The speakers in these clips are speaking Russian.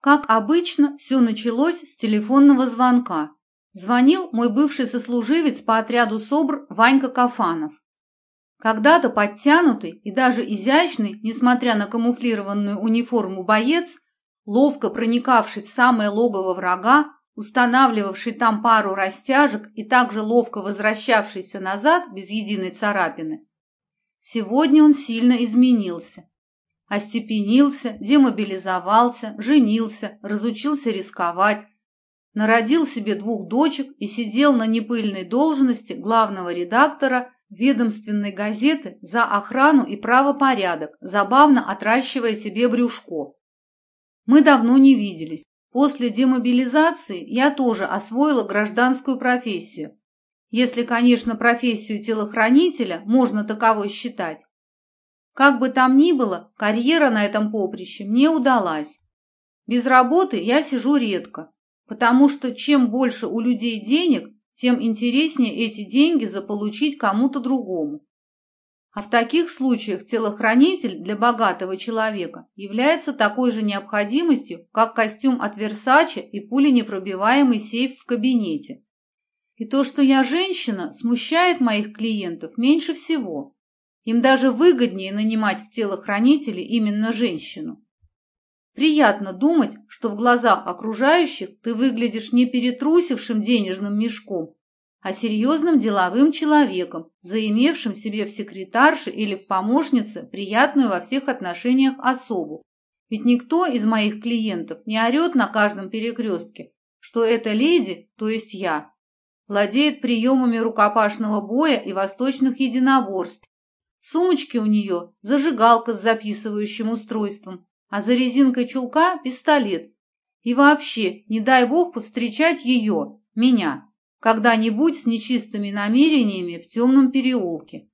Как обычно, все началось с телефонного звонка. Звонил мой бывший сослуживец по отряду СОБР Ванька Кафанов. Когда-то подтянутый и даже изящный, несмотря на камуфлированную униформу боец, ловко проникавший в самое логово врага, устанавливавший там пару растяжек и также ловко возвращавшийся назад без единой царапины. Сегодня он сильно изменился остепенился, демобилизовался, женился, разучился рисковать, народил себе двух дочек и сидел на непыльной должности главного редактора ведомственной газеты за охрану и правопорядок, забавно отращивая себе брюшко. Мы давно не виделись. После демобилизации я тоже освоила гражданскую профессию. Если, конечно, профессию телохранителя можно таковой считать. Как бы там ни было, карьера на этом поприще мне удалась. Без работы я сижу редко, потому что чем больше у людей денег, тем интереснее эти деньги заполучить кому-то другому. А в таких случаях телохранитель для богатого человека является такой же необходимостью, как костюм от Версаче и пуленепробиваемый сейф в кабинете. И то, что я женщина, смущает моих клиентов меньше всего. Им даже выгоднее нанимать в телохранители именно женщину. Приятно думать, что в глазах окружающих ты выглядишь не перетрусившим денежным мешком, а серьезным деловым человеком, заимевшим себе в секретарше или в помощнице приятную во всех отношениях особу. Ведь никто из моих клиентов не орет на каждом перекрестке, что эта леди, то есть я, владеет приемами рукопашного боя и восточных единоборств, в сумочке у нее зажигалка с записывающим устройством, а за резинкой чулка пистолет. И вообще, не дай бог повстречать ее, меня, когда-нибудь с нечистыми намерениями в темном переулке.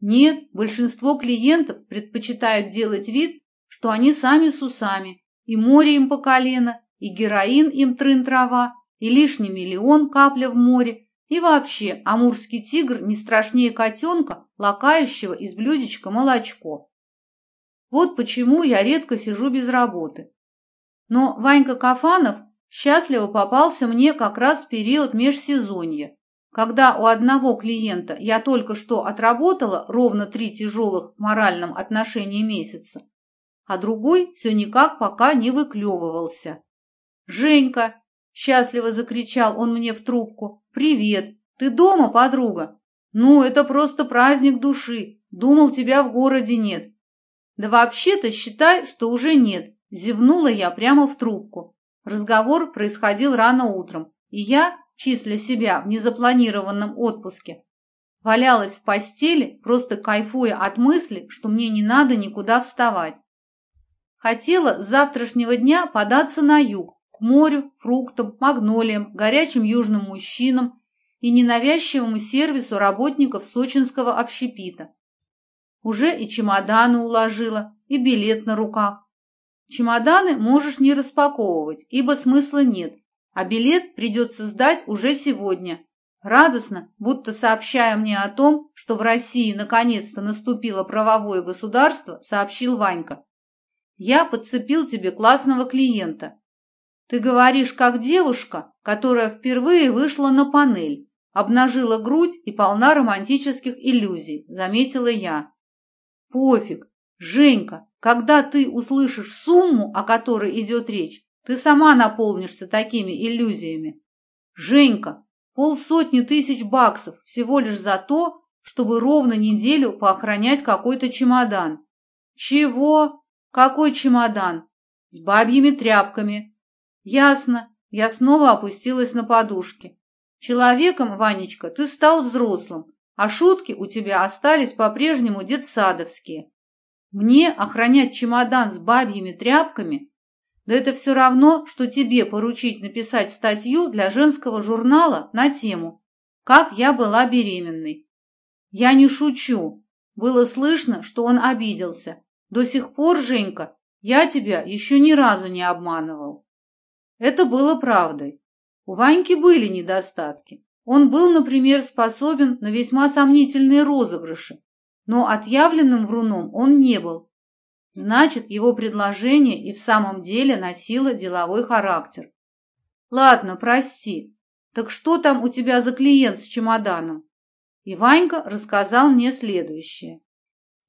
Нет, большинство клиентов предпочитают делать вид, что они сами с усами, и море им по колено, и героин им трын-трава, и лишний миллион капля в море, и вообще, амурский тигр не страшнее котенка, лакающего из блюдечка молочко. Вот почему я редко сижу без работы. Но Ванька Кафанов счастливо попался мне как раз в период межсезонья, когда у одного клиента я только что отработала ровно три тяжелых в моральном отношении месяца, а другой все никак пока не выклевывался. «Женька!» – счастливо закричал он мне в трубку. «Привет! Ты дома, подруга?» «Ну, это просто праздник души. Думал, тебя в городе нет». «Да вообще-то считай, что уже нет», – зевнула я прямо в трубку. Разговор происходил рано утром, и я, числя себя в незапланированном отпуске, валялась в постели, просто кайфуя от мысли, что мне не надо никуда вставать. Хотела с завтрашнего дня податься на юг, морю, фруктам, магнолиям, горячим южным мужчинам и ненавязчивому сервису работников сочинского общепита. Уже и чемоданы уложила, и билет на руках. Чемоданы можешь не распаковывать, ибо смысла нет, а билет придется сдать уже сегодня. Радостно, будто сообщая мне о том, что в России наконец-то наступило правовое государство, сообщил Ванька. Я подцепил тебе классного клиента, ты говоришь, как девушка, которая впервые вышла на панель, обнажила грудь и полна романтических иллюзий, заметила я. Пофиг. Женька, когда ты услышишь сумму, о которой идет речь, ты сама наполнишься такими иллюзиями. Женька, полсотни тысяч баксов всего лишь за то, чтобы ровно неделю поохранять какой-то чемодан. Чего? Какой чемодан? С бабьими тряпками, Ясно. Я снова опустилась на подушки. Человеком, Ванечка, ты стал взрослым, а шутки у тебя остались по-прежнему детсадовские. Мне охранять чемодан с бабьими тряпками? Да это все равно, что тебе поручить написать статью для женского журнала на тему «Как я была беременной». Я не шучу. Было слышно, что он обиделся. До сих пор, Женька, я тебя еще ни разу не обманывал. Это было правдой. У Ваньки были недостатки. Он был, например, способен на весьма сомнительные розыгрыши, но отъявленным вруном он не был. Значит, его предложение и в самом деле носило деловой характер. Ладно, прости. Так что там у тебя за клиент с чемоданом? И Ванька рассказал мне следующее.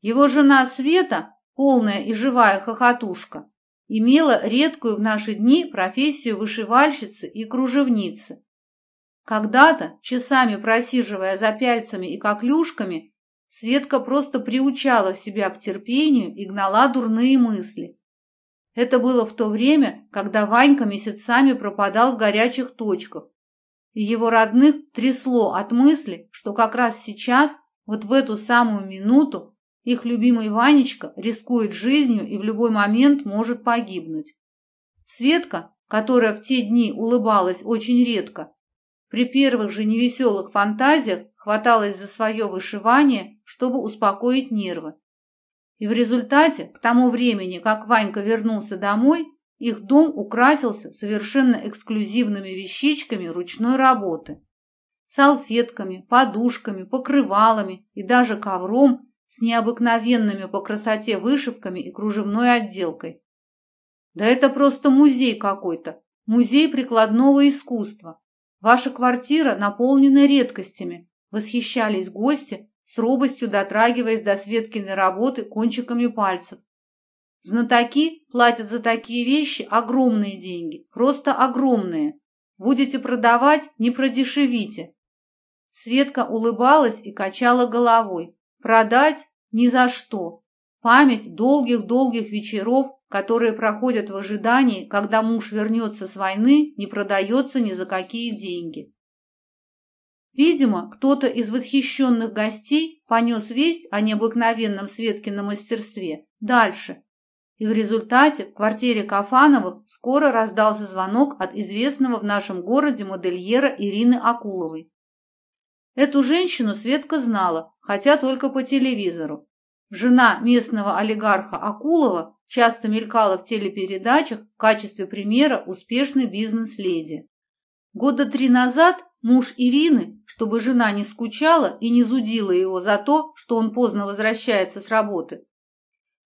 Его жена Света, полная и живая хохотушка, имела редкую в наши дни профессию вышивальщицы и кружевницы. Когда-то, часами просиживая за пяльцами и коклюшками, Светка просто приучала себя к терпению и гнала дурные мысли. Это было в то время, когда Ванька месяцами пропадал в горячих точках, и его родных трясло от мысли, что как раз сейчас, вот в эту самую минуту, их любимый Ванечка рискует жизнью и в любой момент может погибнуть. Светка, которая в те дни улыбалась очень редко, при первых же невеселых фантазиях хваталась за свое вышивание, чтобы успокоить нервы. И в результате, к тому времени, как Ванька вернулся домой, их дом украсился совершенно эксклюзивными вещичками ручной работы. Салфетками, подушками, покрывалами и даже ковром с необыкновенными по красоте вышивками и кружевной отделкой. Да это просто музей какой-то, музей прикладного искусства. Ваша квартира наполнена редкостями, восхищались гости, с робостью дотрагиваясь до Светкиной работы кончиками пальцев. Знатоки платят за такие вещи огромные деньги, просто огромные. Будете продавать, не продешевите. Светка улыбалась и качала головой. Продать ни за что. Память долгих-долгих вечеров, которые проходят в ожидании, когда муж вернется с войны, не продается ни за какие деньги. Видимо, кто-то из восхищенных гостей понес весть о необыкновенном Светкином мастерстве дальше, и в результате в квартире Кафановых скоро раздался звонок от известного в нашем городе модельера Ирины Акуловой. Эту женщину Светка знала, хотя только по телевизору. Жена местного олигарха Акулова часто мелькала в телепередачах в качестве примера успешной бизнес-леди. Года три назад муж Ирины, чтобы жена не скучала и не зудила его за то, что он поздно возвращается с работы,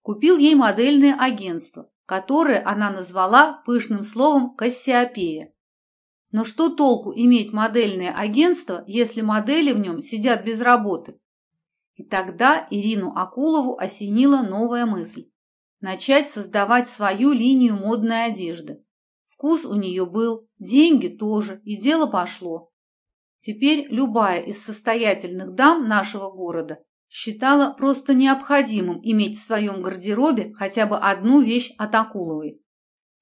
купил ей модельное агентство, которое она назвала пышным словом «Кассиопея». Но что толку иметь модельное агентство, если модели в нем сидят без работы? И тогда Ирину Акулову осенила новая мысль – начать создавать свою линию модной одежды. Вкус у нее был, деньги тоже, и дело пошло. Теперь любая из состоятельных дам нашего города считала просто необходимым иметь в своем гардеробе хотя бы одну вещь от Акуловой.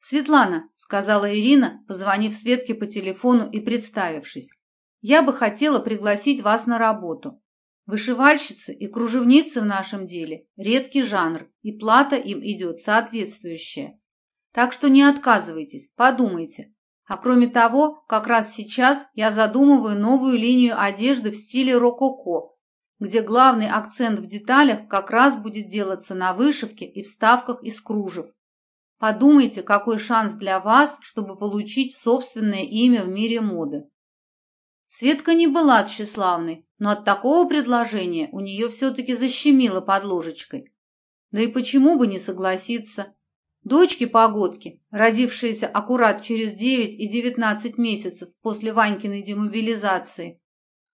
«Светлана», — сказала Ирина, позвонив Светке по телефону и представившись, «я бы хотела пригласить вас на работу. Вышивальщицы и кружевницы в нашем деле – редкий жанр, и плата им идет соответствующая. Так что не отказывайтесь, подумайте. А кроме того, как раз сейчас я задумываю новую линию одежды в стиле рококо, где главный акцент в деталях как раз будет делаться на вышивке и вставках из кружев. Подумайте, какой шанс для вас, чтобы получить собственное имя в мире моды. Светка не была тщеславной, но от такого предложения у нее все-таки защемило под ложечкой. Да и почему бы не согласиться? Дочки-погодки, родившиеся аккурат через 9 и 19 месяцев после Ванькиной демобилизации,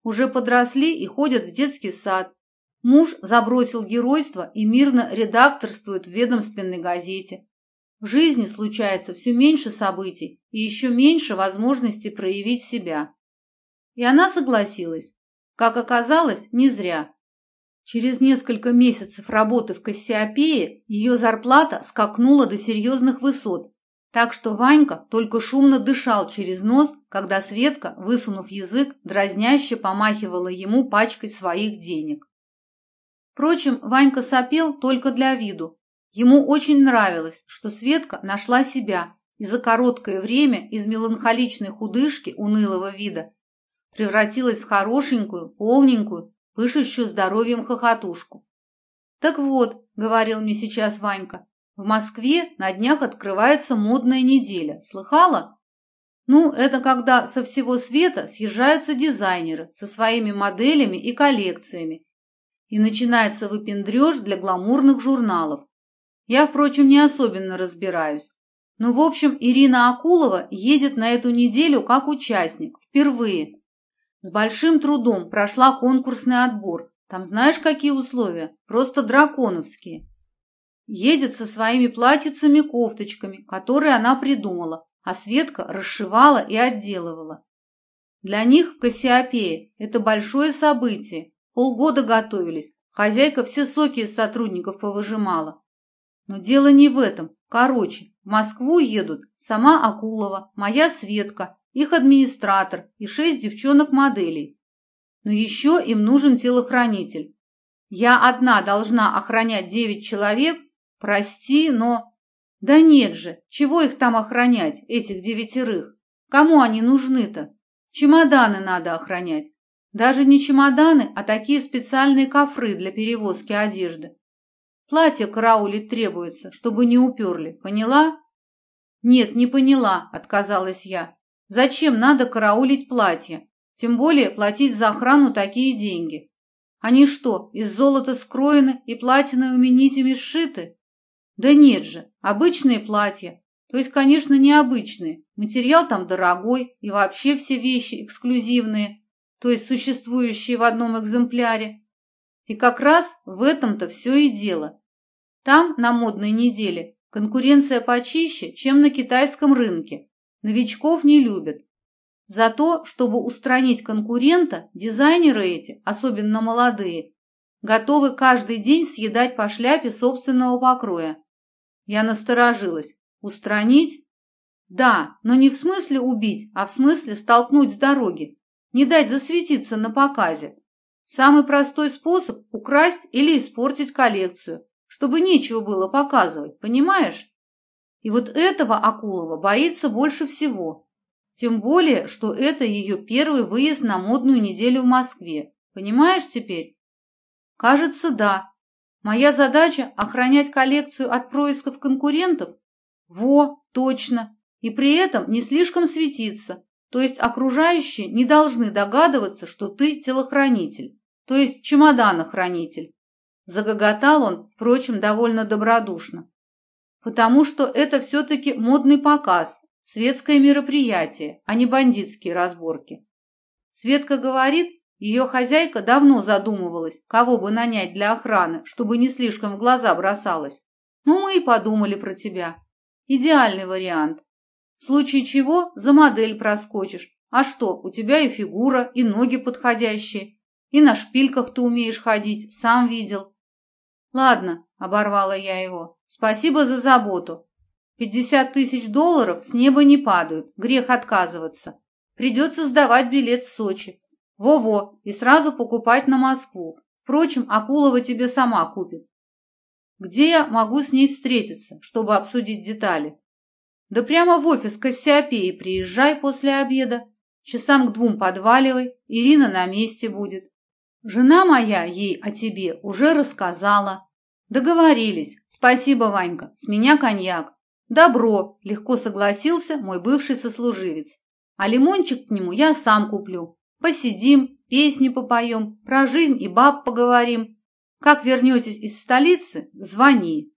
уже подросли и ходят в детский сад. Муж забросил геройство и мирно редакторствует в ведомственной газете. В жизни случается все меньше событий и еще меньше возможностей проявить себя. И она согласилась. Как оказалось, не зря. Через несколько месяцев работы в Кассиопее ее зарплата скакнула до серьезных высот, так что Ванька только шумно дышал через нос, когда Светка, высунув язык, дразняще помахивала ему пачкой своих денег. Впрочем, Ванька сопел только для виду, Ему очень нравилось, что Светка нашла себя и за короткое время из меланхоличной худышки унылого вида превратилась в хорошенькую, полненькую, пышущую здоровьем хохотушку. «Так вот», — говорил мне сейчас Ванька, — «в Москве на днях открывается модная неделя. Слыхала?» «Ну, это когда со всего света съезжаются дизайнеры со своими моделями и коллекциями, и начинается выпендреж для гламурных журналов. Я, впрочем, не особенно разбираюсь. Ну, в общем, Ирина Акулова едет на эту неделю как участник, впервые. С большим трудом прошла конкурсный отбор. Там знаешь, какие условия? Просто драконовские. Едет со своими платьицами-кофточками, которые она придумала, а Светка расшивала и отделывала. Для них в Кассиопее это большое событие. Полгода готовились, хозяйка все соки из сотрудников повыжимала. Но дело не в этом. Короче, в Москву едут сама Акулова, моя Светка, их администратор и шесть девчонок-моделей. Но еще им нужен телохранитель. Я одна должна охранять девять человек? Прости, но... Да нет же, чего их там охранять, этих девятерых? Кому они нужны-то? Чемоданы надо охранять. Даже не чемоданы, а такие специальные кофры для перевозки одежды. Платье караулить требуется, чтобы не уперли, поняла? Нет, не поняла, отказалась я. Зачем надо караулить платье? Тем более платить за охрану такие деньги. Они что, из золота скроены и платиновыми нитями сшиты? Да нет же, обычные платья. То есть, конечно, необычные. Материал там дорогой и вообще все вещи эксклюзивные, то есть существующие в одном экземпляре. И как раз в этом-то все и дело. Там, на модной неделе, конкуренция почище, чем на китайском рынке. Новичков не любят. За то, чтобы устранить конкурента, дизайнеры эти, особенно молодые, готовы каждый день съедать по шляпе собственного покроя. Я насторожилась. Устранить? Да, но не в смысле убить, а в смысле столкнуть с дороги, не дать засветиться на показе. Самый простой способ – украсть или испортить коллекцию, чтобы нечего было показывать, понимаешь? И вот этого Акулова боится больше всего. Тем более, что это ее первый выезд на модную неделю в Москве. Понимаешь теперь? Кажется, да. Моя задача – охранять коллекцию от происков конкурентов? Во, точно. И при этом не слишком светиться, то есть окружающие не должны догадываться, что ты телохранитель, то есть чемоданохранитель. Загоготал он, впрочем, довольно добродушно. Потому что это все-таки модный показ, светское мероприятие, а не бандитские разборки. Светка говорит, ее хозяйка давно задумывалась, кого бы нанять для охраны, чтобы не слишком в глаза бросалась. Ну, мы и подумали про тебя. Идеальный вариант. В случае чего за модель проскочишь. А что, у тебя и фигура, и ноги подходящие, и на шпильках ты умеешь ходить, сам видел. Ладно, оборвала я его, спасибо за заботу. Пятьдесят тысяч долларов с неба не падают, грех отказываться. Придется сдавать билет в Сочи. Во-во, и сразу покупать на Москву. Впрочем, Акулова тебе сама купит. Где я могу с ней встретиться, чтобы обсудить детали? Да прямо в офис Кассиопеи приезжай после обеда. Часам к двум подваливай, Ирина на месте будет. Жена моя ей о тебе уже рассказала. Договорились. Спасибо, Ванька. С меня коньяк. Добро, легко согласился мой бывший сослуживец. А лимончик к нему я сам куплю. Посидим, песни попоем, про жизнь и баб поговорим. Как вернетесь из столицы, звони.